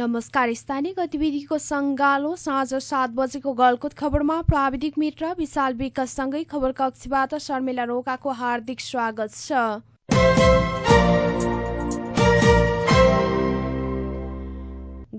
नमस्कार। स्थानीय गतिविधिको सङ्गालो साँझ सात बजेको गलकुत खबरमा प्राविधिक मित्र विशाल विकाससँगै खबर कक्षबाट शर्मिला रोकाको हार्दिक स्वागत छ।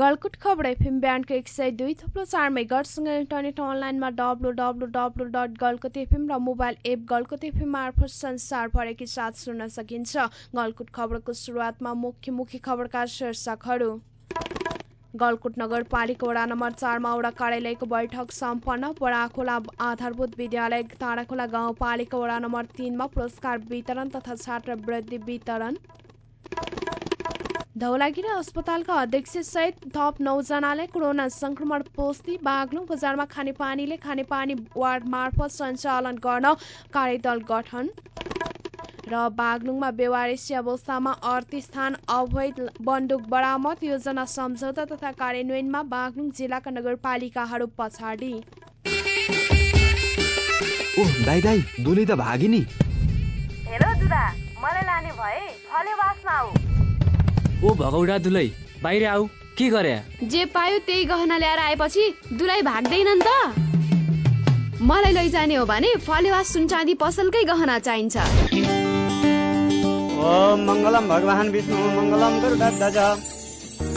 गलकुट खबर एफएम ब्यान्डको एक सय दुई थुप्रो चार मेगरसँग इन्टरनेट अनलाइनमा W W W dot Galkot FM र मोबाइल एप गलकुट एफएम मार्फत संसारभरकै साथ सुन्न सकिन्छ। गलकुट खबरको सुरुवातमा मुख्य मुख्य खबरका शीर्षकहरू। गलकुट नगरपालिका वडा नम्बर चारमा वडा कार्यालयको बैठक सम्पन्न। बडाखोला आधारभूत विद्यालय ताँडाखोला गाउँपालिका वडा नम्बर तिनमा पुरस्कार वितरण तथा छात्रवृत्ति वितरण। धौलागिरी अस्पतालका अध्यक्ष सहित थप नौजनालाई कोरोना संक्रमण पुष्टि बाग्लुङ बजारमा खानेपानीले खानेपानी वार्ड मार्फत सञ्चालन गर्न कार्यदल गठन। र बागलुङमा बेवारिसी अवस्थामा अडतिस स्थान अवैध बन्दुक बरामद योजना सम्झौता तथा कार्यान्वयनमा बागलुङ जिल्लाका नगरपालिकाहरू पछाडि। ओह दाइ दाइ दुली त भागी नि हेलो दुदा मलाई लाने भए फले बासमा आऊ। ओ भगौडा दुलै बाहिर आऊ के गरे? जे पायो त्यही गहना ल्याएर आएपछि दुलाई भाग्दैन नि त। मलाई लैजाने हो भने फलेवास सुनचाँदी पसलकै गहना चाहिन्छ। ओम मङ्गलम भगवान् विष्णु मङ्गलम गरुडध्वज।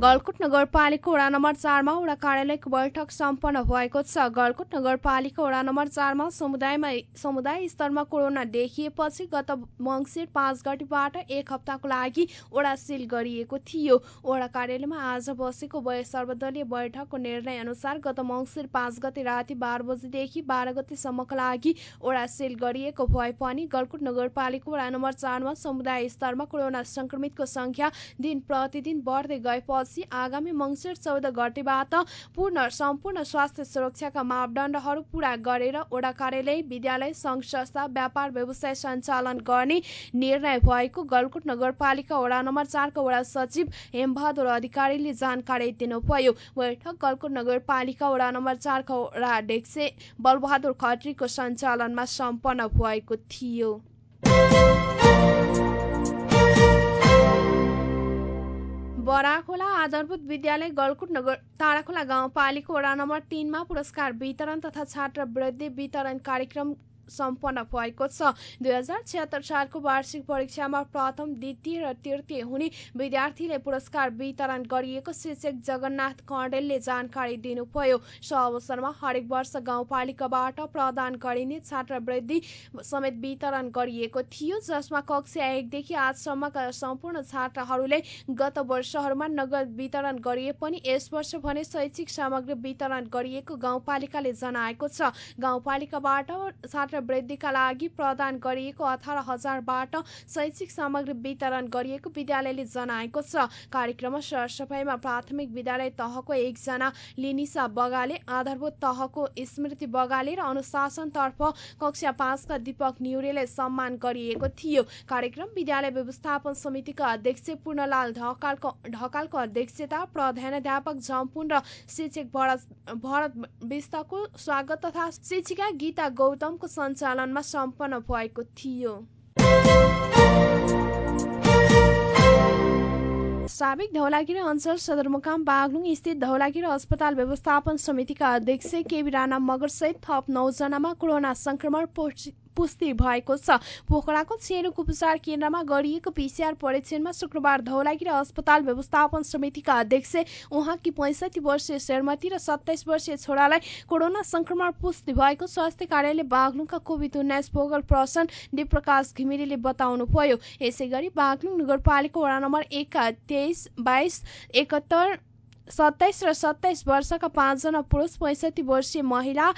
गलकुट नगरपालिका वडा नम्बर चारमा वडा कार्यालयको बैठक सम्पन्न भएको छ। गलकुट नगरपालिका वडा नम्बर चारमा समुदायमा समुदाय स्तरमा कोरोना देखिएपछि गत मङ्सिर पाँच गतिबाट एक हप्ताको लागि वडा सिल गरिएको थियो। वडा कार्यालयमा आज बसेको सर्वदलीय बैठकको निर्णय अनुसार गत मङ्सिर पाँच गते राति बाह्र बजेदेखि बाह्र गतेसम्मका लागि वडा सिल गरिएको भए पनि गलकुट नगरपालिका वडा नम्बर चारमा समुदाय स्तरमा कोरोना संक्रमितको संख्या दिन प्रतिदिन बढ्दै गएपछि आगामी मङ्सिर चौध गतेबाट पूर्ण सम्पूर्ण स्वास्थ्य सुरक्षाका मापदण्डहरू पूरा गरेर वडा कार्यालय विद्यालय सङ्घ संस्था व्यापार व्यवसाय सञ्चालन गर्ने निर्णय भएको गलकुट नगरपालिका वडा नम्बर चारका वडा सचिव हेमबहादुर अधिकारीले जानकारी दिनुभयो। बैठक गलकुट नगरपालिका वडा नम्बर चारका वडा अध्यक्ष बलबहादुर खत्रीको सञ्चालनमा सम्पन्न भएको थियो। बराखोला आधारभूत विद्यालय गलकुट नगर ताराखोला गाउँपालिका वडा नम्बर तिनमा पुरस्कार वितरण तथा छात्रवृत्ति वितरण कार्यक्रम सम्पन्न भएको छ। दुई सालको वार्षिक परीक्षामा प्रथम द्वितीय र तृतीय हुने विद्यार्थीले पुरस्कार वितरण गरिएको शिक्षक जगन्नाथ कण्डेलले जानकारी दिनुभयो। सो अवसरमा हरेक वर्ष गाउँपालिकाबाट प्रदान गरिने छात्रवृत्ति समेत वितरण गरिएको थियो जसमा कक्षा एकदेखि आठसम्मका सम्पूर्ण छात्रहरूले गत वर्षहरूमा नगद वितरण गरिए पनि यस वर्ष भने शैक्षिक सामग्री वितरण गरिएको गाउँपालिकाले जनाएको छ। गाउँपालिकाबाट छात्र वृद्धिका लागि प्रदान गरिएको अठार हजारबाट शैक्षिक सामग्री वितरण गरिएको विद्यालयले जनाएको छ। कार्यक्रममा सरसफाइमा प्राथमिक विद्यालय तहको एकजना लिनिसा बगाले आधारभूत तहको स्मृति बगाले र अनुशासनतर्फ कक्षा पाँचका दीपक न्युरेलाई सम्मान गरिएको थियो। कार्यक्रम विद्यालय व्यवस्थापन समितिका अध्यक्ष पूर्णलाल ढकालको ढकालको अध्यक्षता प्रधानाध्यापक झम्पुन र शिक्षक भरत भरत विस्तको स्वागत तथा शिक्षिका गीता गौतमको सञ्चालनमा सम्पन्न भएको थियो। साबिक धौलागिरी अञ्चल सदरमुकाम बागलुङ स्थित धौलागिरी अस्पताल व्यवस्थापन समितिका अध्यक्ष केबी राणा मगरसहित थप नौजनामा कोरोना संक्रमण पुष्टि भएको छ। पोखराको छेरुक उपचार केन्द्रमा गरिएको पिसिआर परीक्षणमा शुक्रबार धौलागिरी अस्पताल व्यवस्थापन समितिका अध्यक्ष उहाँकी पैँसठी वर्षीय श्रीमती र सत्ताइस वर्षीय छोरालाई कोरोना संक्रमण पुष्टि भएको स्वास्थ्य कार्यालय बागलुङका कोभिड उन्नाइस भोगल प्रसन डिप्रकाश घिमिरेले बताउनुभयो। यसै गरी बागलुङ नगरपालिका वडा नम्बर एकका तेइस बाइस एकहत्तर सत्ताइस र सत्ताइस वर्षका पाँचजना पुरुष पैँसठी वर्षीय महिला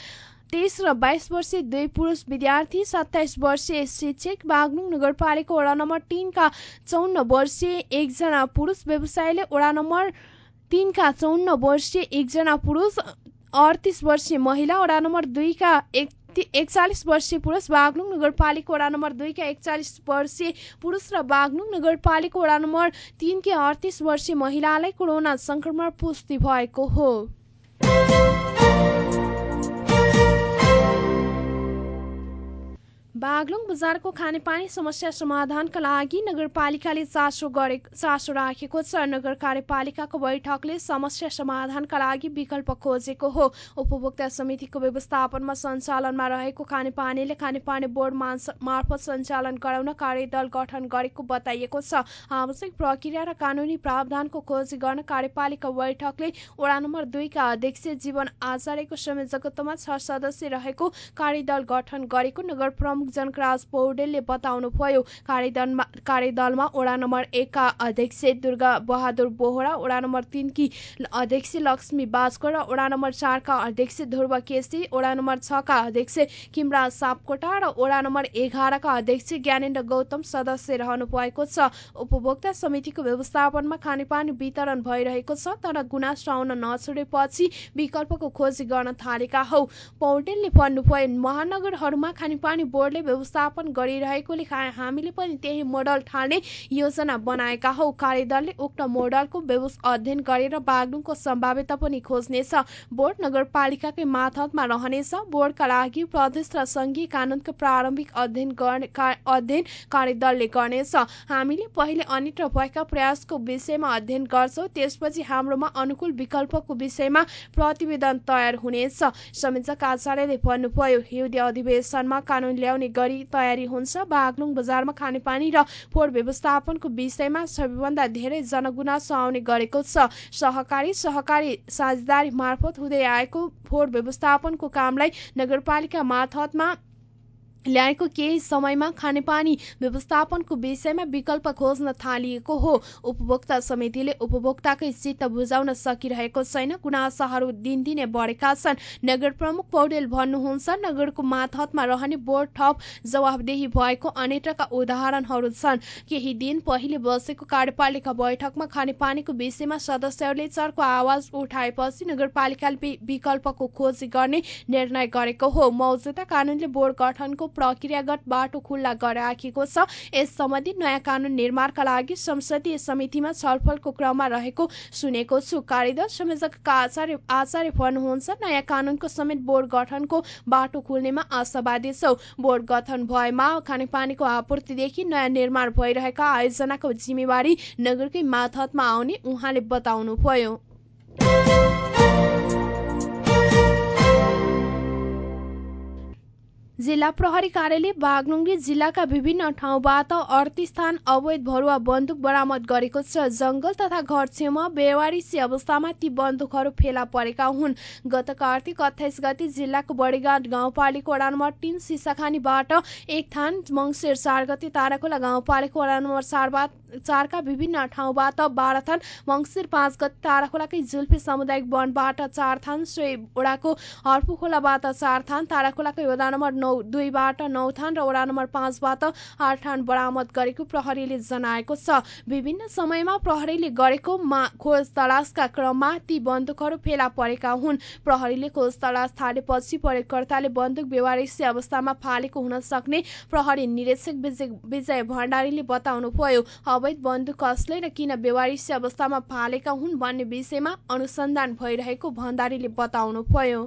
तेइस र बाइस वर्षीय दुई पुरुष विद्यार्थी सत्ताइस वर्षीय शिक्षक बागलुङ नगरपालिका वडा नम्बर तिनका चौन्न वर्षीय एकजना पुरुष व्यवसायले वडा नम्बर तिनका चौन्न वर्षीय एकजना पुरुष अडतिस वर्षीय महिला वडा नम्बर दुईका एक एकचालिस वर्षीय पुरुष बागलुङ नगरपालिका वडा नम्बर दुईका एकचालिस वर्षीय पुरुष र बागलुङ नगरपालिका वडा नम्बर तिनकी अडतिस वर्षीय महिलालाई कोरोना संक्रमण पुष्टि भएको हो। बागलुङ बजारको खानेपानी समस्या समाधानका लागि नगरपालिकाले चासो गरे चासो राखेको छ। नगर कार्यपालिकाको बैठकले समस्या समाधानका लागि विकल्प खोजेको हो। उपभोक्ता समितिको व्यवस्थापनमा सञ्चालनमा रहेको खानेपानीले खानेपानी बोर्ड मार्फत सञ्चालन गराउन कार्यदल गठन गरेको बताइएको छ। आवश्यक प्रक्रिया र कानुनी प्रावधानको खोजी गर्न कार्यपालिका बैठकले वडा नम्बर दुईका अध्यक्ष जीवन आचार्यको संयोजकत्वमा छ सदस्य रहेको कार्यदल गठन गरेको नगर प्रमुख जनकराज पौडेलले बताउनुभयो कार्यदलमा कार्यदलमा वडा नम्बर एकका अध्यक्ष दुर्गा बहादुर बोहरा वडा नम्बर तिनकी अध्यक्ष लक्ष्मी बाजको र वडा नम्बर चारका अध्यक्ष ध्रुव केसी वडा नम्बर छका अध्यक्ष किमराज सापकोटा र वडा नम्बर एघारका अध्यक्ष ज्ञानेन्द्र गौतम सदस्य रहनु भएको छ उपभोक्ता समितिको व्यवस्थापनमा खानेपानी वितरण भइरहेको छ तर गुनासो आउन नछोडेपछि विकल्पको खोजी गर्न थालेका हौ पौडेलले भन्नुभयो महानगरहरूमा खानेपानी बोर्डले व्यवस्थापन गरिरहेकोले हामीले पनि त्यही मोडल ठाल्ने योजना बनाएका हौ। कार्यदलले उक्त मोडलको अध्ययन गरेर बागलुङको सम्भाव्यता पनि खोज्नेछ। बोर्ड नगरपालिकाकै माथमा रहनेछ। बोर्डका लागि प्रदेश र सङ्घीय कानुनको प्रारम्भिक अध्ययन गर्ने अध्ययन कार्यदलले गर्नेछ। हामीले पहिले अनित्र भएका प्रयासको विषयमा अध्ययन गर्छौँ। त्यसपछि हाम्रोमा अनुकूल विकल्पको विषयमा प्रतिवेदन तयार हुनेछ। संयोजक आचार्यले भन्नुभयो हिउँदे अधिवेशनमा कानुन ल्याउने गरी तयारी हुन्छ। बागलुङ बजारमा खानेपानी र फोहोर व्यवस्थापनको विषयमा सबैभन्दा धेरै जनगुनासो आउने गरेको छ। सहकारी सहकारी साझेदारी मार्फत हुँदै आएको फोहोर व्यवस्थापनको कामलाई नगरपालिका मार्फतमा ल्याएको केही समयमा खानेपानी व्यवस्थापनको विषयमा विकल्प खोज्न थालिएको हो। उपभोक्ता समितिले उपभोक्ताकै चित्त बुझाउन सकिरहेको छैन। गुनासाहरू दिनदिनै बढेका छन्। नगर प्रमुख पौडेल भन्नुहुन्छ नगरको माथहतमा रहने बोर्ड थप जवाबदेही भएको अनेकका उदाहरणहरू छन्। केही दिन पहिले बसेको कार्यपालिका बैठकमा खानेपानीको विषयमा सदस्यहरूले चर्को आवाज उठाएपछि नगरपालिकाले विकल्पको खोजी गर्ने निर्णय गरेको हो। मौजूदा कानूनले बोर्ड गठनको प्रक्रियागत बाटो खुल्ला गराएको छ। यस सम्बन्धी नयाँ कानून निर्माणका लागि संसदीय समितिमा छलफलको क्रममा रहेको सुनेको छु। कार्यदल संयोजक आचार्य आचार्य भन्नुहुन्छ नयाँ कानूनको समेत बोर्ड गठनको बाटो खुल्नेमा आशावादी छौ। बोर्ड गठन भएमा खानेपानीको आपूर्तिदेखि नयाँ निर्माण भइरहेका आयोजनाको जिम्मेवारी नगरकै माथहतमा आउने उहाँले बताउनुभयो। जिल्ला प्रहरी कार्यालय बागलुङले जिल्लाका विभिन्न ठाउँबाट अडतिस स्थान अवैध भरुवा बन्दुक बरामद गरेको छ। जंगल तथा घर छेउमा बेवारिसी अवस्थामा ती बन्दुकहरू फेला परेका हुन्। गत कार्तिक अठाइस गति जिल्लाको बडीघाट गाउँपालिका वडा नम्बर तीन सिसाखानीबाट एक थान मङ्सिर चार गति ताराखोला गाउँपालिका वडा नम्बर चारबाट चारका विभिन्न ठाउँबाट बाह्र थान मङ्सिर पाँच गति ताराखोलाकै जुल्फे सामुदायिक वनबाट चार थान सोही वडाको हर्फुखोलाबाट चार थान ताराखोलाकै वडा नम्बर नौ दुईबाट नौ थान र वडा नम्बर पाँचबाट आठ थान बरामद गरेको प्रहरीले जनाएको छ। विभिन्न समयमा प्रहरीले गरेको खोज तलासका क्रममा ती बन्दुकहरू फेला परेका हुन्। प्रहरीले खोज तलास थालेपछि प्रयोगकर्ताले बन्दुक बेवारिसी अवस्थामा फालेको हुन सक्ने प्रहरी निरीक्षक विजय भण्डारीले बताउनुभयो। अवैध बन्दुक कसले र किन बेवारिसी अवस्थामा फालेका हुन् भन्ने विषयमा अनुसन्धान भइरहेको भण्डारीले बताउनुभयो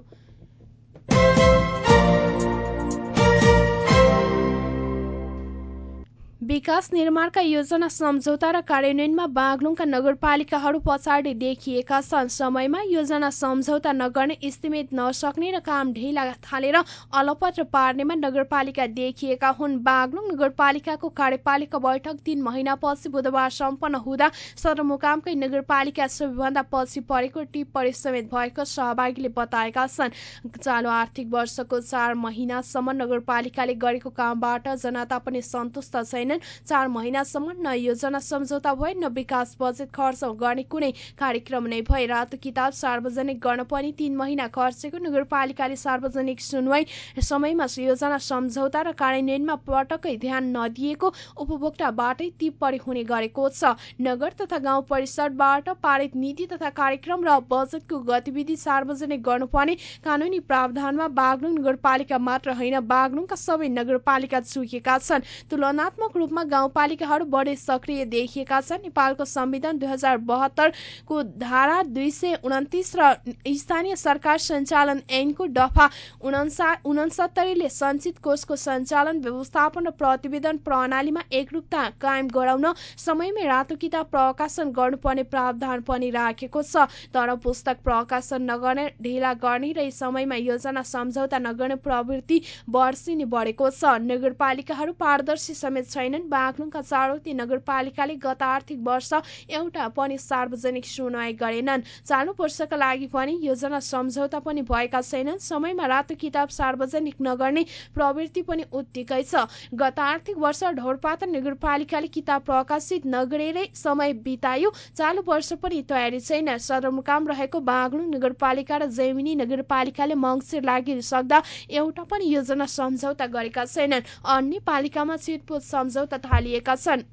विकास निर्माणका योजना सम्झौता र कार्यान्वयनमा बागलुङका नगरपालिकाहरू पछाडि देखिएका छन्। समयमा योजना सम्झौता नगर्ने स्थिमित नसक्ने र काम ढिला थालेर अलपत्र पार्नेमा नगरपालिका देखिएका हुन्। बागलुङ नगरपालिकाको कार्यपालिका बैठक तीन महिनापछि बुधबार सम्पन्न हुँदा सदरमुकामकै नगरपालिका सबैभन्दा पछि परेको टिप्पणी समेत भएको सहभागीले बताएका छन्। चालु आर्थिक वर्षको चार महिनासम्म नगरपालिकाले गरेको कामबाट जनता पनि सन्तुष्ट छैनन् चार महिनासम्म न योजना सम्झौता भए न विकास बजेट खर्च गर्ने कुनै कार्यक्रम नै भए। रातो किताब सार्वजनिक गर्न पनि तीन महिना खर्चेको नगरपालिकाले सार्वजनिक सुनवाई समयमा योजना सम्झौता र कार्यान्वयनमा पटक्कै ध्यान नदिएको उपभोक्ताबाटै टिप्पणी हुने गरेको छ। नगर तथा गाउँ परिषदबाट पारित नीति तथा कार्यक्रम र बजेटको गतिविधि सार्वजनिक गर्नुपर्ने कानूनी प्रावधानमा बागलुङ नगरपालिका मात्र होइन बागलुङका सबै नगरपालिका चुकेका छन्। तुलनात्मक रूपमा गाउँपालिकाहरू बढी सक्रिय देखिएका छन्। नेपालको संविधान दुई हजार बहत्तरको धारा दुई सय उन्तिस र स्थानीय सरकार सञ्चालन ऐनको दफा उनसत्तरीले सञ्चित कोषको सञ्चालन व्यवस्थापन र प्रतिवेदन प्रणालीमा एकरूपता कायम गराउन समयमै रातो किताब प्रकाशन गर्नुपर्ने प्रावधान पनि राखेको छ। तर पुस्तक प्रकाशन नगर्ने ढिला गर्ने र समयमा योजना सम्झौता नगर्ने प्रवृत्ति वर्षी नै बढेको छ। नगरपालिकाहरू पारदर्शी समेत छैनन् बागलुङका चारवटी नगरपालिकाले गत आर्थिक वर्ष एउटा पनि सार्वजनिक सुनवाई गरेनन्। चालु वर्षका लागि पनि योजना सम्झौता पनि भएका छैनन्। समयमा रातो किताब सार्वजनिक नगर्ने प्रवृत्ति पनि उत्तिकै छ। गत आर्थिक वर्ष ढोरपाता नगरपालिकाले किताब प्रकाशित नगरेरै समय बितायो। चालु वर्ष पनि तयारी छैन। सदरमुकाम रहेको बागलुङ नगरपालिका र जैमिनी नगरपालिकाले मङ्सिर लागि सक्दा एउटा पनि योजना सम्झौता गरेका छैनन्। अन्य पालिकामा छिटपुट सम्झौता थालिएका छन्।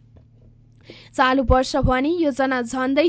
चालु वर्ष भने योजना झन्डै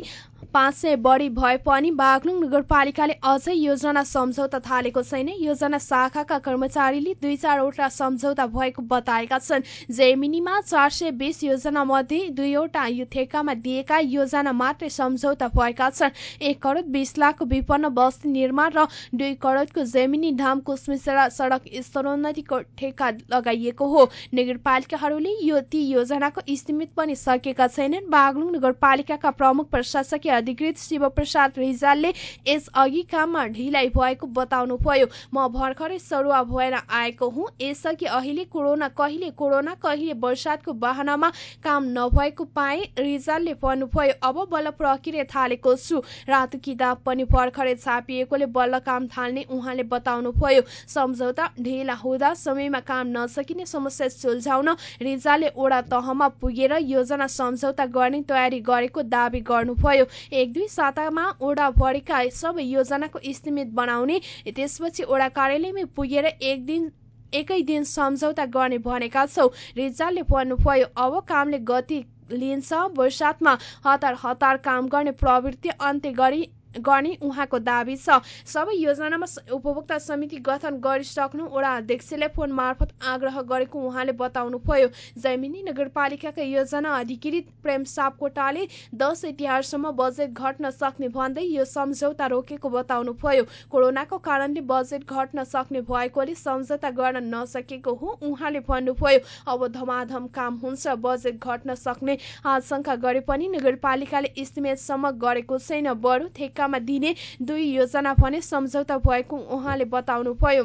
पाँच सय बढी भए पनि बागलुङ नगरपालिकाले अझै योजना सम्झौता थालेको छैन। योजना शाखाका कर्मचारीले दुई चारवटा सम्झौता भएको बताएका छन्। जेमिनीमा चार सय बिस योजना मध्ये दुईवटा ठेकामा दिएका योजना मात्रै सम्झौता भएका छन्। एक करोड बिस लाखको विपन्न बस्ती निर्माण र दुई करोडको जेमिनी धाम कुसमिसरा सडक स्तरोन्नतिको ठेका लगाइएको हो। नगरपालिकाहरूले यो ती योजनाको स्थिमित पनि सकेका छैनन्। बागलुङ नगरपालिकाका प्रमुख प्रशासकीय अधिकृत शिवप्रसाद रिजालले यसअघि काममा ढिलाइ भएको बताउनुभयो। म भर्खरै सरुवा भएर आएको हुँ। यसअघि अहिले कोरोना कहिले कोरोना कहिले वर्षातको बाहनामा काम नभएको पाए रिजालले भन्नुभयो अब बल्ल प्रक्रिया थालेको छु। रातो किताब पनि भर्खरै छापिएकोले बल्ल काम थाल्ने उहाँले बताउनुभयो। सम्झौता ढिला हुँदा समयमा काम नसकिने समस्या सुल्झाउन रिजालले ओडा तहमा पुगेर योजना सम्झौता गर्ने तयारी गरेको दावी गर्नुभयो। एक दुई सातामा ओडा भरिका सबै योजनाको इस्टिमेट बनाउने त्यसपछि ओडा कार्यालयमै पुगेर एक दिन एकै दिन सम्झौता गर्ने भनेका छौ। रिजालले भन्नुभयो अब कामले गति लिन्छ वर्षातमा हतार हतार काम गर्ने प्रवृत्ति अन्त्य गरी गर्ने उहाँको दावी छ। सबै योजनामा उपभोक्ता समिति गठन गरिसक्नु वडा अध्यक्षले फोन मार्फत आग्रह गरेको उहाँले बताउनुभयो। जैमिनी नगरपालिकाका योजना अधिकृत प्रेम सापकोटाले दस तिहारसम्म बजेट घट्न सक्ने भन्दै यो सम्झौता रोकेको बताउनुभयो। कोरोनाको कारणले बजेट घट्न सक्ने भएकोले सम्झौता गर्न नसकेको हो उहाँले भन्नुभयो। अब धमाधम काम हुन्छ बजेट घट्न सक्ने आशंका गरे पनि नगरपालिकाले इस्टिमेटसम्म गरेको छैन। बरु ठेक्का तरिकामा दिने दुई योजना भने सम्झौता भएको उहाँले बताउनुभयो।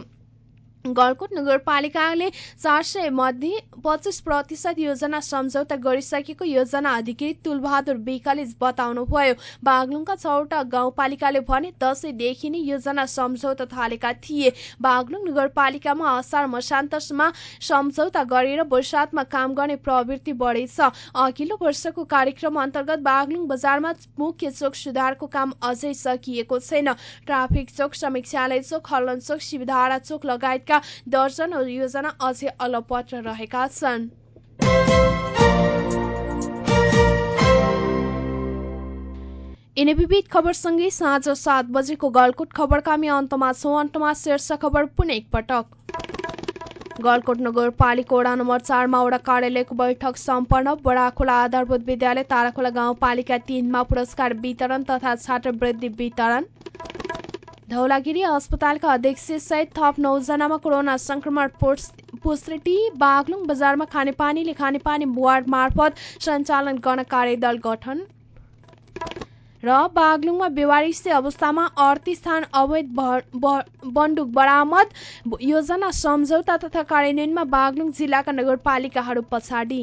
गलकोट नगरपालिकाले चार सय मध्ये पच्चिस प्रतिशत योजना सम्झौता गरिसकेको योजना अधिकृत तुलबहादुर विकले बताउनुभयो। बागलुङका छवटा गाउँपालिकाले भने दसैँदेखि नै योजना सम्झौता थालेका थिए। बागलुङ नगरपालिकामा असार मसान्तमा सम्झौता गरेर वर्षातमा काम गर्ने प्रवृत्ति बढेछ। अघिल्लो वर्षको कार्यक्रम अन्तर्गत बागलुङ बजारमा मुख्य चोक सुधारको काम अझै सकिएको छैन। ट्राफिक चोक समीक्षालय चोक हल्लन चोक शिवधारा चोक लगायतका दर्जन योजना अझै अलपत्र रहेका छन्। यिनै विविध खबरसँगै साँझ सात बजेको गलकुट खबरका हामी अन्तमा छौँ। अन्तमा शीर्ष खबर पुनः एकपटक गलकोट नगरपालिका वडा नम्बर चारमा वडा कार्यालयको बैठक सम्पन्न। बडाखोला आधारभूत विद्यालय ताराखोला गाउँपालिका तिनमा पुरस्कार वितरण तथा छात्रवृत्ति वितरण। धौलागिरी अस्पतालका अध्यक्ष सहित थप नौजनामा कोरोना संक्रमण पुष्टि बागलुङ बजारमा खानेपानीले खानेपानी वार्ड मार्फत सञ्चालन गर्न कार्यदल गठन। र बागलुङमा बेवारिसे अवस्थामा अडतिस स्थान अवैध बन्दुक बरामद। योजना सम्झौता तथा कार्यान्वयनमा बागलुङ जिल्लाका नगरपालिकाहरू पछाडि।